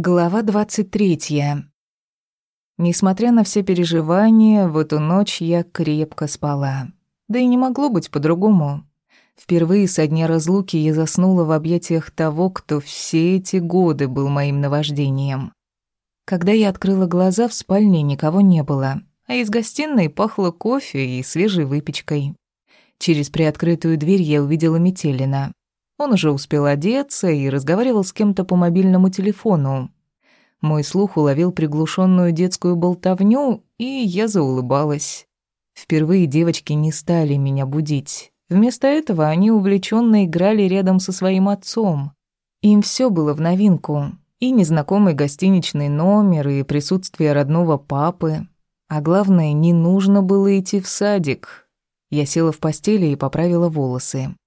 Глава 23. Несмотря на все переживания, в эту ночь я крепко спала. Да и не могло быть по-другому. Впервые со дня разлуки я заснула в объятиях того, кто все эти годы был моим наваждением. Когда я открыла глаза, в спальне никого не было, а из гостиной пахло кофе и свежей выпечкой. Через приоткрытую дверь я увидела Метелина. Он уже успел одеться и разговаривал с кем-то по мобильному телефону. Мой слух уловил приглушенную детскую болтовню, и я заулыбалась. Впервые девочки не стали меня будить. Вместо этого они увлеченно играли рядом со своим отцом. Им все было в новинку. И незнакомый гостиничный номер, и присутствие родного папы. А главное, не нужно было идти в садик. Я села в постели и поправила волосы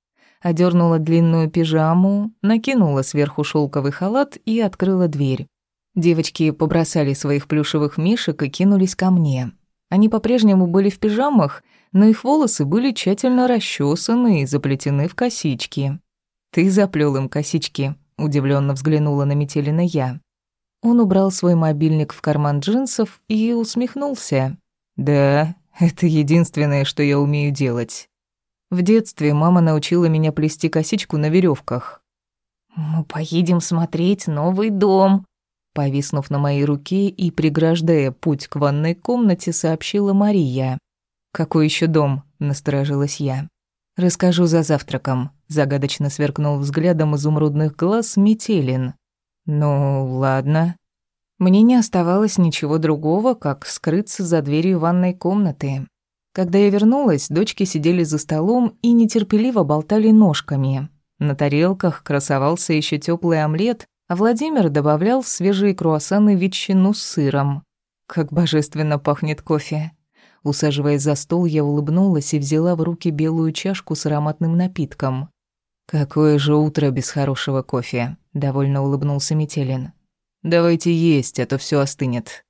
одернула длинную пижаму, накинула сверху шелковый халат и открыла дверь. Девочки побросали своих плюшевых мишек и кинулись ко мне. Они по-прежнему были в пижамах, но их волосы были тщательно расчесаны и заплетены в косички. «Ты заплел им косички», — удивленно взглянула на Метелина я. Он убрал свой мобильник в карман джинсов и усмехнулся. «Да, это единственное, что я умею делать. В детстве мама научила меня плести косичку на веревках. «Мы поедем смотреть новый дом», Повиснув на моей руке и преграждая путь к ванной комнате, сообщила Мария. «Какой еще дом?» – насторожилась я. «Расскажу за завтраком», – загадочно сверкнул взглядом изумрудных глаз Метелин. «Ну, ладно». Мне не оставалось ничего другого, как скрыться за дверью ванной комнаты. Когда я вернулась, дочки сидели за столом и нетерпеливо болтали ножками. На тарелках красовался еще теплый омлет, а Владимир добавлял в свежие круассаны ветчину с сыром. Как божественно пахнет кофе. Усаживаясь за стол, я улыбнулась и взяла в руки белую чашку с ароматным напитком. «Какое же утро без хорошего кофе», — довольно улыбнулся Метелин. «Давайте есть, а то все остынет».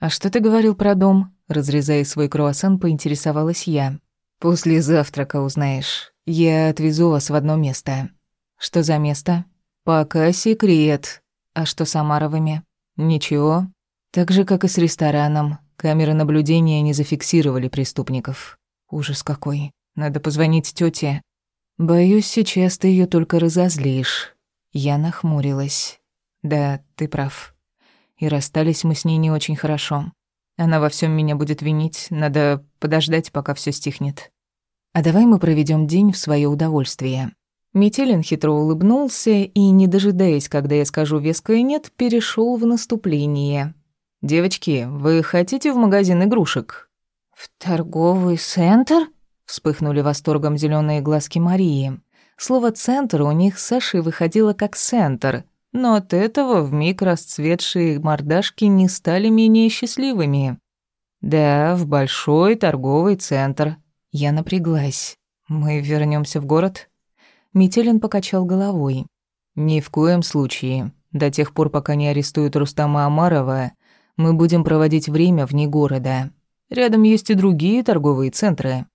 «А что ты говорил про дом?» Разрезая свой круассан, поинтересовалась я. «После завтрака узнаешь. Я отвезу вас в одно место». «Что за место?» «Пока секрет». «А что с Амаровыми?» «Ничего. Так же, как и с рестораном. Камеры наблюдения не зафиксировали преступников. Ужас какой. Надо позвонить тете. Боюсь, сейчас ты ее только разозлишь». Я нахмурилась. «Да, ты прав. И расстались мы с ней не очень хорошо. Она во всем меня будет винить, надо подождать, пока все стихнет. А давай мы проведем день в свое удовольствие. Метелин хитро улыбнулся и, не дожидаясь, когда я скажу веское «нет», перешел в наступление. «Девочки, вы хотите в магазин игрушек?» «В торговый центр?» — вспыхнули восторгом зеленые глазки Марии. Слово «центр» у них с Сашей выходило как «центр», но от этого вмиг расцветшие мордашки не стали менее счастливыми. Да, в большой торговый центр. Я напряглась. Мы вернемся в город? Метелин покачал головой. Ни в коем случае. До тех пор, пока не арестуют Рустама Амарова, мы будем проводить время вне города. Рядом есть и другие торговые центры.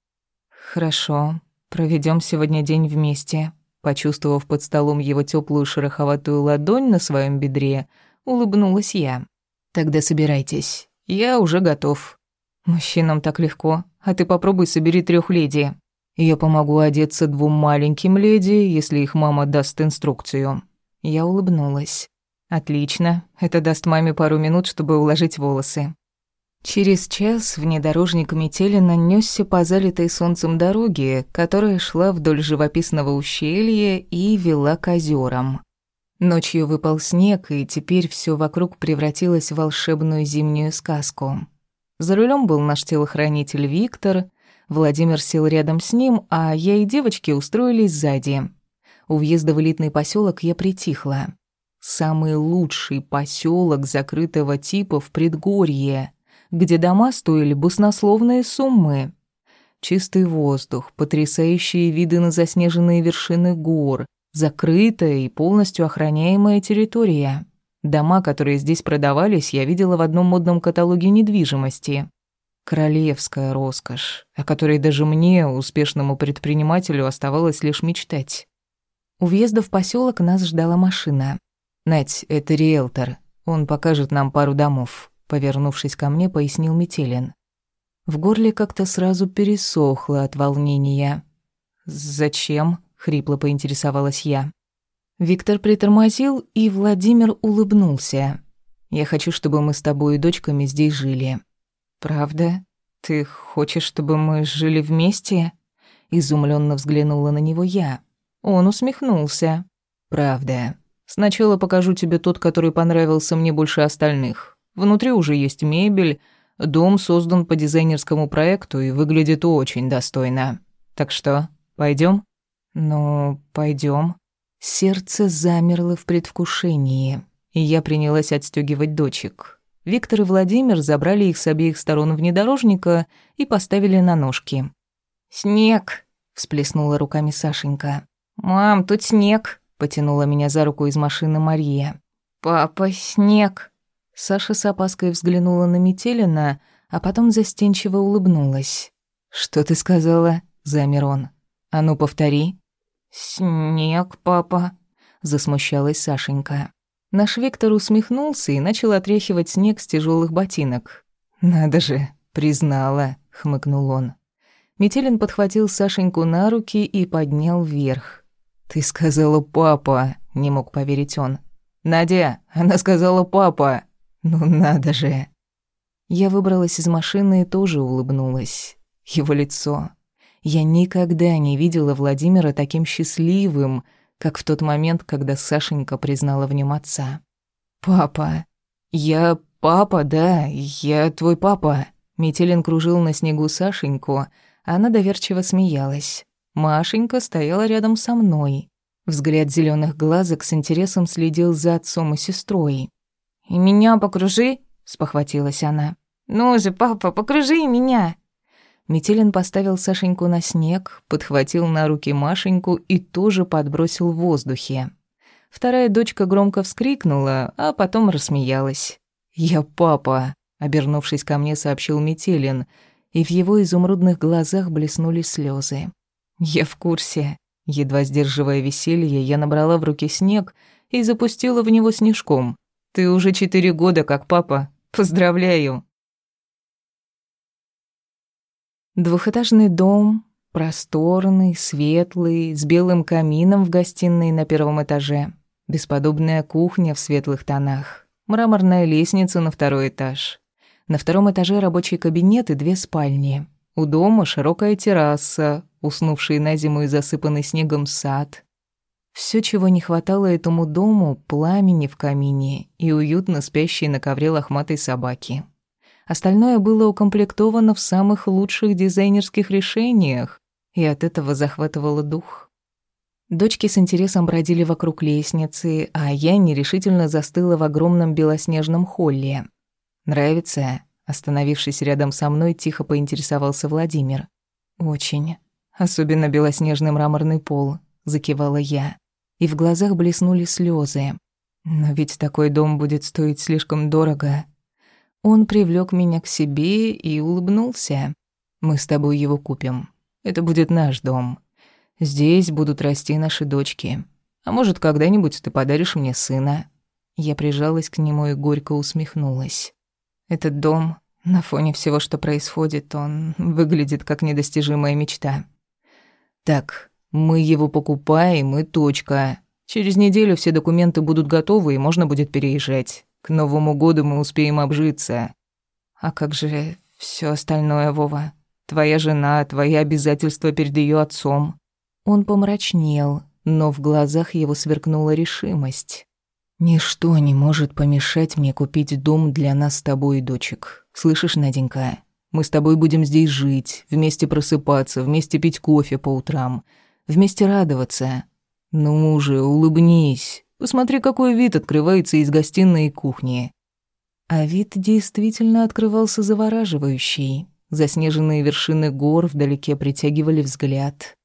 Хорошо. Проведем сегодня день вместе. Почувствовав под столом его теплую шероховатую ладонь на своем бедре, улыбнулась я. «Тогда собирайтесь. Я уже готов». «Мужчинам так легко. А ты попробуй собери трех леди. Я помогу одеться двум маленьким леди, если их мама даст инструкцию». Я улыбнулась. «Отлично. Это даст маме пару минут, чтобы уложить волосы». Через час внедорожник Метелина нёсся по залитой солнцем дороге, которая шла вдоль живописного ущелья и вела к озерам. Ночью выпал снег, и теперь всё вокруг превратилось в волшебную зимнюю сказку. За рулем был наш телохранитель Виктор, Владимир сел рядом с ним, а я и девочки устроились сзади. У въезда в элитный поселок я притихла. Самый лучший поселок закрытого типа в предгорье — где дома стоили баснословные суммы. Чистый воздух, потрясающие виды на заснеженные вершины гор, закрытая и полностью охраняемая территория. Дома, которые здесь продавались, я видела в одном модном каталоге недвижимости. Королевская роскошь, о которой даже мне, успешному предпринимателю, оставалось лишь мечтать. У въезда в поселок нас ждала машина. Нать, это риэлтор. Он покажет нам пару домов», — повернувшись ко мне, пояснил Метелин. В горле как-то сразу пересохло от волнения. «Зачем?» — хрипло поинтересовалась я. Виктор притормозил, и Владимир улыбнулся. «Я хочу, чтобы мы с тобой и дочками здесь жили». «Правда? Ты хочешь, чтобы мы жили вместе?» Изумленно взглянула на него я. Он усмехнулся. «Правда. Сначала покажу тебе тот, который понравился мне больше остальных. Внутри уже есть мебель, дом создан по дизайнерскому проекту и выглядит очень достойно. Так что, пойдем? «Ну, пойдем. Сердце замерло в предвкушении, и я принялась отстегивать дочек. Виктор и Владимир забрали их с обеих сторон внедорожника и поставили на ножки. «Снег!» — всплеснула руками Сашенька. «Мам, тут снег!» — потянула меня за руку из машины Мария. «Папа, снег!» Саша с опаской взглянула на Метелина, а потом застенчиво улыбнулась. «Что ты сказала?» — замер он. «А ну, повтори». «Снег, папа», — засмущалась Сашенька. Наш Виктор усмехнулся и начал отряхивать снег с тяжелых ботинок. «Надо же, признала», — хмыкнул он. Метелин подхватил Сашеньку на руки и поднял вверх. «Ты сказала папа», — не мог поверить он. «Надя, она сказала папа». «Ну надо же». Я выбралась из машины и тоже улыбнулась. Его лицо, я никогда не видела Владимира таким счастливым, как в тот момент, когда Сашенька признала в нем отца. «Папа! Я папа, да, я твой папа!» Метелин кружил на снегу Сашеньку, она доверчиво смеялась. Машенька стояла рядом со мной. Взгляд зеленых глазок с интересом следил за отцом и сестрой. «И меня покружи!» — спохватилась она. «Ну же, папа, покружи меня!» Метелин поставил Сашеньку на снег, подхватил на руки Машеньку и тоже подбросил в воздухе. Вторая дочка громко вскрикнула, а потом рассмеялась. «Я папа», — обернувшись ко мне, сообщил Метелин, и в его изумрудных глазах блеснули слезы. «Я в курсе». Едва сдерживая веселье, я набрала в руки снег и запустила в него снежком. «Ты уже четыре года как папа. Поздравляю!» Двухэтажный дом, просторный, светлый, с белым камином в гостиной на первом этаже, бесподобная кухня в светлых тонах, мраморная лестница на второй этаж. На втором этаже рабочий кабинет и две спальни. У дома широкая терраса, уснувший на зиму и засыпанный снегом сад. Все, чего не хватало этому дому, пламени в камине и уютно спящей на ковре лохматой собаки. Остальное было укомплектовано в самых лучших дизайнерских решениях, и от этого захватывало дух. Дочки с интересом бродили вокруг лестницы, а я нерешительно застыла в огромном белоснежном холле. «Нравится?» Остановившись рядом со мной, тихо поинтересовался Владимир. «Очень. Особенно белоснежный мраморный пол», — закивала я. И в глазах блеснули слезы. «Но ведь такой дом будет стоить слишком дорого», он привлек меня к себе и улыбнулся. «Мы с тобой его купим. Это будет наш дом. Здесь будут расти наши дочки. А может, когда-нибудь ты подаришь мне сына?» Я прижалась к нему и горько усмехнулась. «Этот дом, на фоне всего, что происходит, он выглядит как недостижимая мечта. Так, мы его покупаем и точка. Через неделю все документы будут готовы, и можно будет переезжать. К Новому году мы успеем обжиться. А как же все остальное, Вова? Твоя жена, твои обязательства перед ее отцом. Он помрачнел, но в глазах его сверкнула решимость. Ничто не может помешать мне купить дом для нас с тобой дочек. Слышишь, Наденька? Мы с тобой будем здесь жить, вместе просыпаться, вместе пить кофе по утрам, вместе радоваться. Ну же, улыбнись. Посмотри, какой вид открывается из гостиной и кухни». А вид действительно открывался завораживающий. Заснеженные вершины гор вдалеке притягивали взгляд.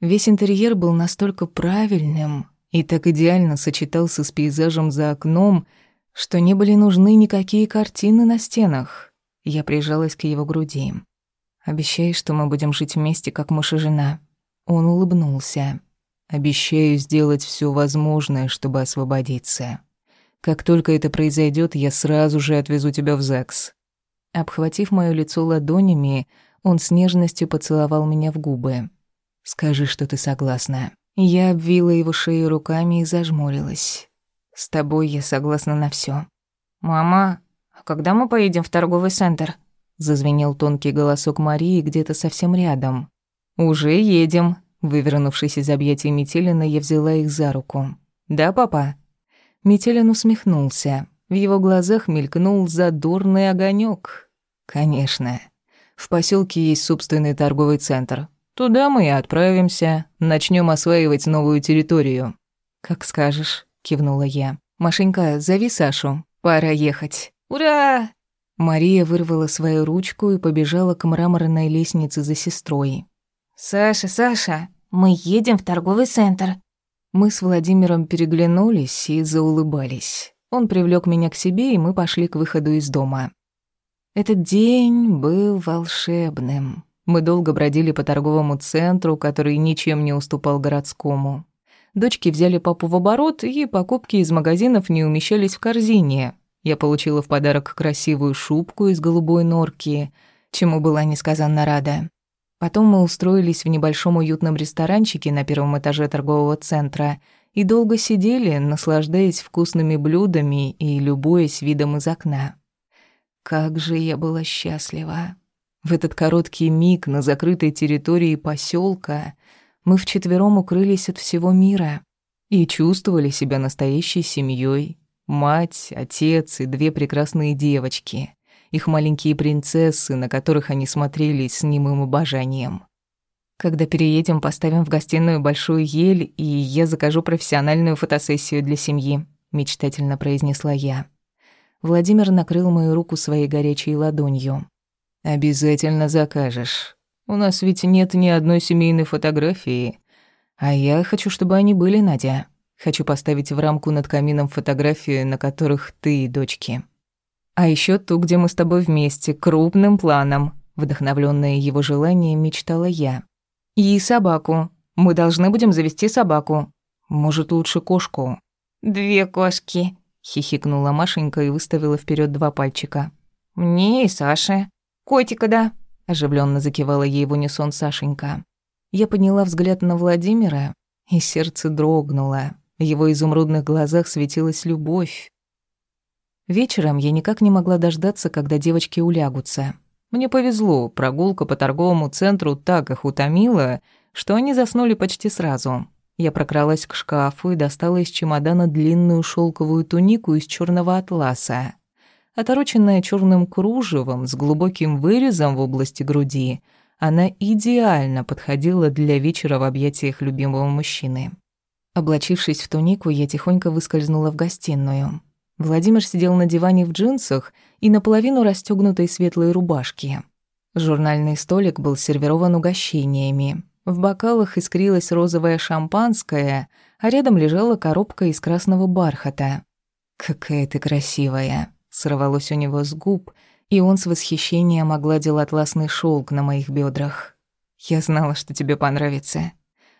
Весь интерьер был настолько правильным и так идеально сочетался с пейзажем за окном, что не были нужны никакие картины на стенах. Я прижалась к его груди. «Обещай, что мы будем жить вместе, как муж и жена». Он улыбнулся. Обещаю сделать все возможное, чтобы освободиться. Как только это произойдет, я сразу же отвезу тебя в ЗАГС». Обхватив моё лицо ладонями, он с нежностью поцеловал меня в губы. «Скажи, что ты согласна». Я обвила его шею руками и зажмурилась. «С тобой я согласна на всё». «Мама, а когда мы поедем в торговый центр?» Зазвенел тонкий голосок Марии где-то совсем рядом. «Уже едем». Вывернувшись из объятий Метелина, я взяла их за руку. «Да, папа?» Метелин усмехнулся. В его глазах мелькнул задорный огонек. «Конечно. В поселке есть собственный торговый центр. Туда мы и отправимся, начнем осваивать новую территорию». «Как скажешь», — кивнула я. «Машенька, зови Сашу. Пора ехать». «Ура!» Мария вырвала свою ручку и побежала к мраморной лестнице за сестрой. «Саша, Саша, мы едем в торговый центр». Мы с Владимиром переглянулись и заулыбались. Он привлёк меня к себе, и мы пошли к выходу из дома. Этот день был волшебным. Мы долго бродили по торговому центру, который ничем не уступал городскому. Дочки взяли папу в оборот, и покупки из магазинов не умещались в корзине, я получила в подарок красивую шубку из голубой норки, чему была несказанно рада. Потом мы устроились в небольшом уютном ресторанчике на первом этаже торгового центра и долго сидели, наслаждаясь вкусными блюдами и любуясь видом из окна. Как же я была счастлива. В этот короткий миг на закрытой территории поселка мы вчетвером укрылись от всего мира и чувствовали себя настоящей семьей, Мать, отец и две прекрасные девочки. Их маленькие принцессы, на которых они смотрели с немым обожанием. Когда переедем, поставим в гостиную большую ель, и я закажу профессиональную фотосессию для семьи», — мечтательно произнесла я. Владимир накрыл мою руку своей горячей ладонью. «Обязательно закажешь. У нас ведь нет ни одной семейной фотографии. А я хочу, чтобы они были, Надя. Хочу поставить в рамку над камином фотографии, на которых ты и дочки. А еще ту, где мы с тобой вместе, крупным планом. Вдохновленная его желанием, мечтала я. И собаку. Мы должны будем завести собаку. Может, лучше кошку. Две кошки, хихикнула Машенька и выставила вперед два пальчика. Мне и Саше. Котика, да? оживленно закивала ей в унисон Сашенька. Я подняла взгляд на Владимира, и сердце дрогнуло. В его изумрудных глазах светилась любовь. Вечером я никак не могла дождаться, когда девочки улягутся. Мне повезло, прогулка по торговому центру так их утомила, что они заснули почти сразу. Я прокралась к шкафу и достала из чемодана длинную шелковую тунику из черного атласа. Отороченная черным кружевом с глубоким вырезом в области груди, она идеально подходила для вечера в объятиях любимого мужчины. Облачившись в тунику, я тихонько выскользнула в гостиную. Владимир сидел на диване в джинсах и наполовину расстёгнутой светлой рубашке. Журнальный столик был сервирован угощениями. В бокалах искрилось розовое шампанское, а рядом лежала коробка из красного бархата. «Какая ты красивая!» — сорвалось у него с губ, и он с восхищением огладил атласный шелк на моих бедрах. «Я знала, что тебе понравится».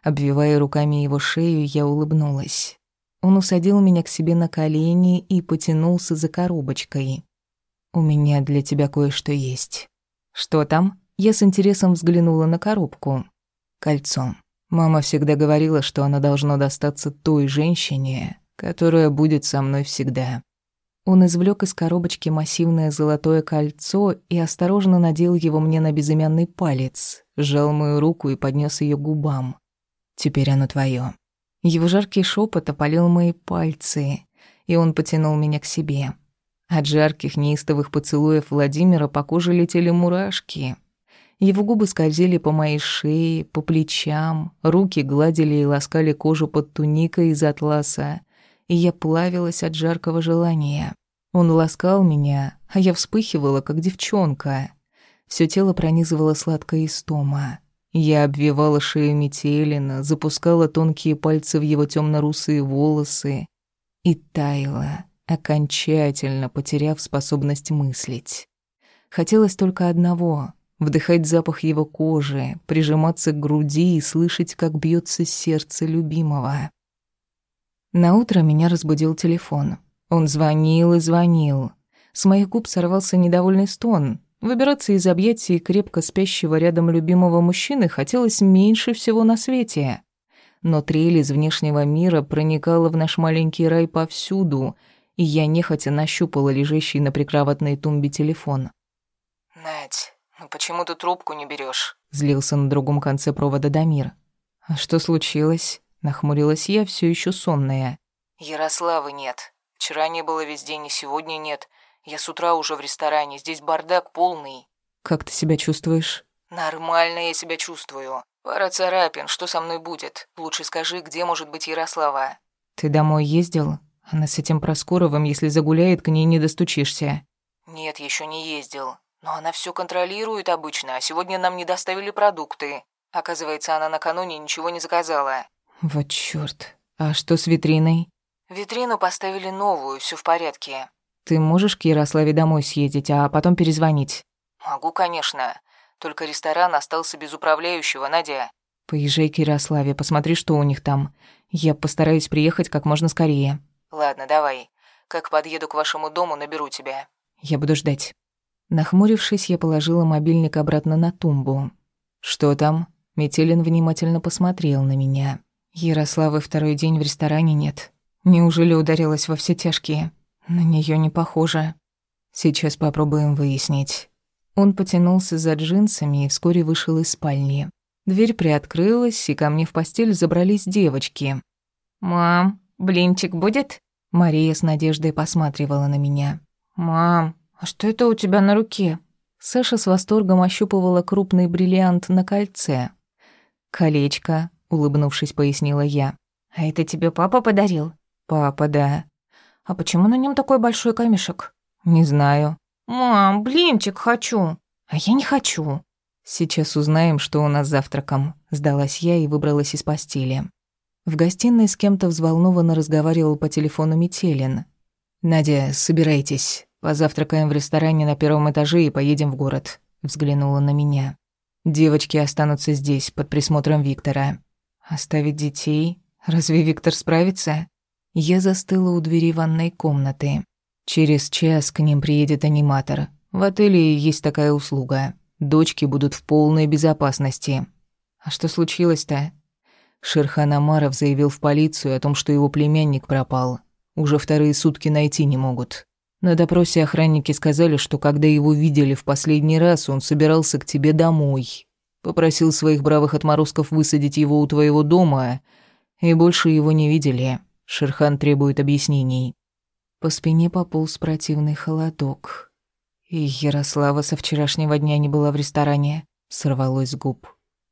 Обвивая руками его шею, я улыбнулась. Он усадил меня к себе на колени и потянулся за коробочкой. «У меня для тебя кое-что есть». «Что там?» Я с интересом взглянула на коробку. «Кольцо. Мама всегда говорила, что оно должно достаться той женщине, которая будет со мной всегда». Он извлек из коробочки массивное золотое кольцо и осторожно надел его мне на безымянный палец, сжал мою руку и поднес ее к губам. Теперь оно твое. Его жаркий шепот опалил мои пальцы, и он потянул меня к себе. От жарких неистовых поцелуев Владимира по коже летели мурашки. Его губы скользили по моей шее, по плечам, руки гладили и ласкали кожу под туникой из атласа, и я плавилась от жаркого желания. Он ласкал меня, а я вспыхивала, как девчонка. Всё тело пронизывало сладкая истома. Я обвивала шею Метелина, запускала тонкие пальцы в его темно-русые волосы и таяла, окончательно потеряв способность мыслить. Хотелось только одного — вдыхать запах его кожи, прижиматься к груди и слышать, как бьется сердце любимого. На утро меня разбудил телефон. Он звонил и звонил. С моих губ сорвался недовольный стон. Выбираться из объятий крепко спящего рядом любимого мужчины хотелось меньше всего на свете. Но трель из внешнего мира проникала в наш маленький рай повсюду, и я нехотя нащупала лежащий на прикроватной тумбе телефон. «Надь, ну почему ты трубку не берешь? злился на другом конце провода Дамир. «А что случилось?» — нахмурилась я, все еще сонная. «Ярославы нет. Вчера не было весь день, и сегодня нет. Я с утра уже в ресторане, здесь бардак полный». «Как ты себя чувствуешь?» «Нормально я себя чувствую. Пара царапин, что со мной будет? Лучше скажи, где может быть Ярослава?» «Ты домой ездил? Она с этим Проскоровым, если загуляет, к ней не достучишься». «Нет, еще не ездил. Но она все контролирует обычно, а сегодня нам не доставили продукты. Оказывается, она накануне ничего не заказала». «Вот чёрт. А что с витриной?» «Витрину поставили новую, все в порядке». «Ты можешь к Ярославе домой съездить, а потом перезвонить?» «Могу, конечно. Только ресторан остался без управляющего, Надя». «Поезжай к Ярославе, посмотри, что у них там. Я постараюсь приехать как можно скорее». «Ладно, давай. Как подъеду к вашему дому, наберу тебя». «Я буду ждать». Нахмурившись, я положила мобильник обратно на тумбу. «Что там?» Метелин внимательно посмотрел на меня. Ярославы второй день в ресторане нет. Неужели ударилась во все тяжкие? На нее не похоже. Сейчас попробуем выяснить. Он потянулся за джинсами и вскоре вышел из спальни. Дверь приоткрылась, и ко мне в постель забрались девочки. «Мам, блинчик будет?» Мария с надеждой посматривала на меня. «Мам, а что это у тебя на руке?» Саша с восторгом ощупывала крупный бриллиант на кольце. «Колечко», — улыбнувшись, пояснила я. «А это тебе папа подарил?» «Папа, да». «А почему на нем такой большой камешек?» «Не знаю». «Мам, блинчик хочу». «А я не хочу». «Сейчас узнаем, что у нас завтраком», — сдалась я и выбралась из постели. В гостиной с кем-то взволнованно разговаривал по телефону Метелин. «Надя, собирайтесь. Позавтракаем в ресторане на первом этаже и поедем в город», — взглянула на меня. «Девочки останутся здесь, под присмотром Виктора». «Оставить детей? Разве Виктор справится?» Я застыла у двери ванной комнаты. Через час к ним приедет аниматор. В отеле есть такая услуга. Дочки будут в полной безопасности. А что случилось-то? Шерхан Амаров заявил в полицию о том, что его племянник пропал. Уже вторые сутки найти не могут. На допросе охранники сказали, что когда его видели в последний раз, он собирался к тебе домой. Попросил своих бравых отморозков высадить его у твоего дома, и больше его не видели. Шерхан требует объяснений. По спине пополз противный холодок. И Ярослава со вчерашнего дня не была в ресторане. Сорвалось с губ.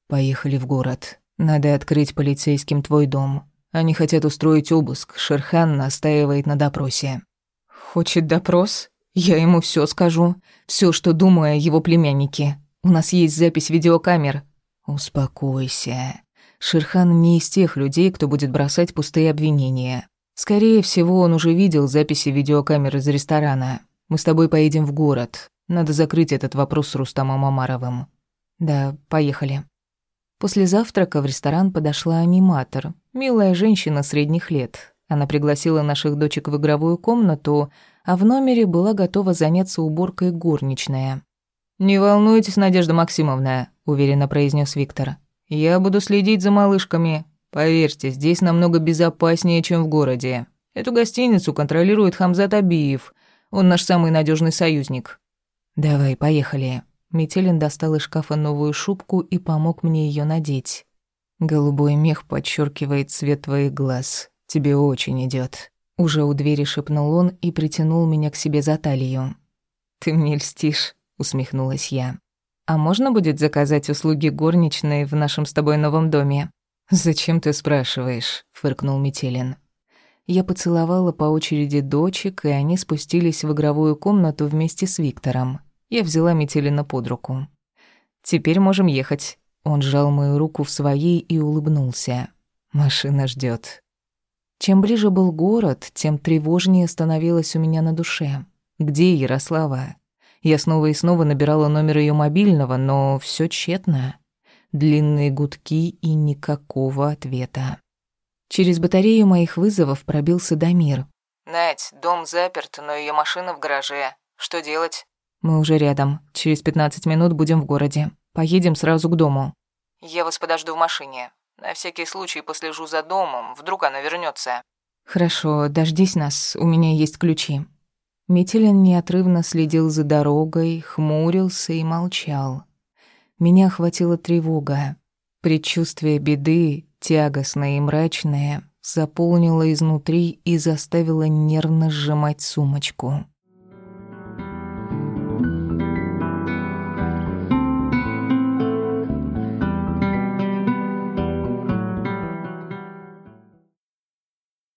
Поехали в город. Надо открыть полицейским твой дом. Они хотят устроить обыск. Шерхан настаивает на допросе. Хочет допрос? Я ему все скажу. все, что думаю о его племяннике. У нас есть запись видеокамер. Успокойся. Шерхан не из тех людей, кто будет бросать пустые обвинения. Скорее всего, он уже видел записи видеокамер из ресторана. Мы с тобой поедем в город. Надо закрыть этот вопрос с Рустамом Амаровым. Да, поехали. После завтрака в ресторан подошла аниматор, милая женщина средних лет. Она пригласила наших дочек в игровую комнату, а в номере была готова заняться уборкой горничная. «Не волнуйтесь, Надежда Максимовна», — уверенно произнес Виктор. «Я буду следить за малышками. Поверьте, здесь намного безопаснее, чем в городе. Эту гостиницу контролирует Хамзат Абиев. Он наш самый надежный союзник». «Давай, поехали». Метелин достал из шкафа новую шубку и помог мне ее надеть. Голубой мех подчеркивает цвет твоих глаз. Тебе очень идет. Уже у двери шепнул он и притянул меня к себе за талию. «Ты мне льстишь», — усмехнулась я. «А можно будет заказать услуги горничной в нашем с тобой новом доме?» «Зачем ты спрашиваешь?» — фыркнул Метелин. Я поцеловала по очереди дочек, и они спустились в игровую комнату вместе с Виктором. Я взяла Метелина под руку. «Теперь можем ехать». Он сжал мою руку в своей и улыбнулся. «Машина ждет. Чем ближе был город, тем тревожнее становилось у меня на душе. Где Ярослава? Я снова и снова набирала номер ее мобильного, но все тщетно. Длинные гудки и никакого ответа. Через батарею моих вызовов пробился Дамир. «Надь, дом заперт, но ее машина в гараже. Что делать?» «Мы уже рядом. Через пятнадцать минут будем в городе. Поедем сразу к дому». «Я вас подожду в машине. На всякий случай послежу за домом, вдруг она вернется. «Хорошо, дождись нас, у меня есть ключи». Метелин неотрывно следил за дорогой, хмурился и молчал. Меня охватила тревога. Предчувствие беды, тягостное и мрачное, заполнило изнутри и заставило нервно сжимать сумочку.